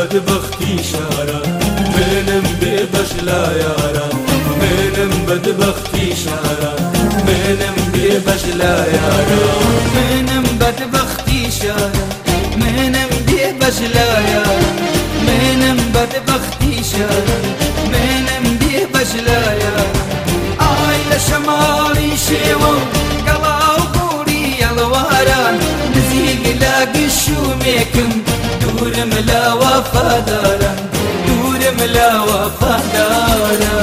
بدبختی شارا منم ببش لا یارا منم بدبختی شارا منم ببش لا یارا منم بدبختی شارا منم ببش لا یارا منم بدبختی شارا منم ببش لا یارا آی لشمالی شیوم قلاو بوری الواران نزیق لاقی شومێکم دورم لا وفادارا دورم لا وفادارا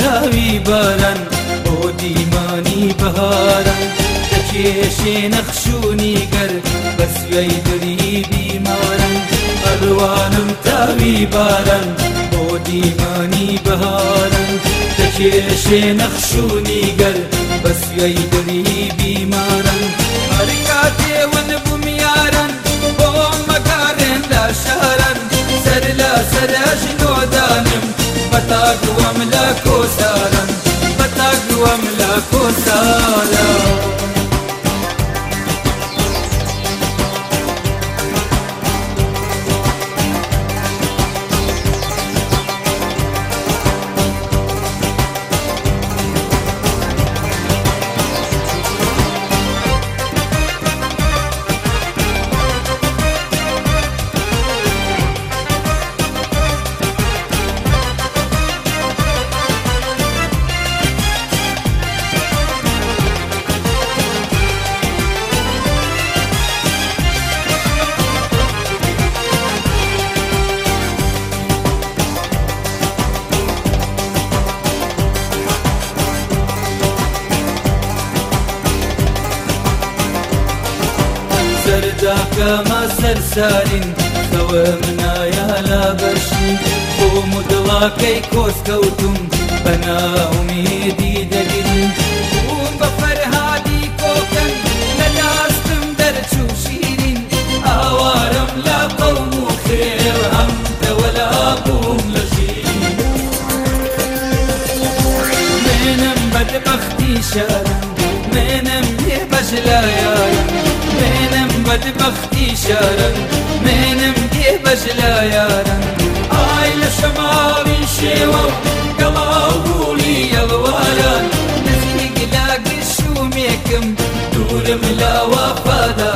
تاوی باران بۆ دیمانی بەهاران دەکێشێ نەخشونی گەر بەسوەی دری بیماران ئەروانم تاوی باران بۆ دیمانی بەهاران دەکێشێ نەخشونی گەر بەسوەی دری بیماران وسالا بتاق واملاك وسالا سەرداکەمە سەرسارین خەوە منایە لا بەرشی خۆم و دڵاکەی کۆسکەوتم بە ناومیدی دەگرین بووم بە فەرهادی کۆکەن لە داستم دەرچوو شیرین ئاوارم لا قەوم و خێر هەم دەوەلا بووم لە شیرین منم بەدبەختی شارم منم لێ بەژلایارم منم بدبختي شارن. منم دی بجلا یارن آیل شماری شیوا گلا بولی یلوارن نزدیک لاگی شوميكم دور ملا وفادا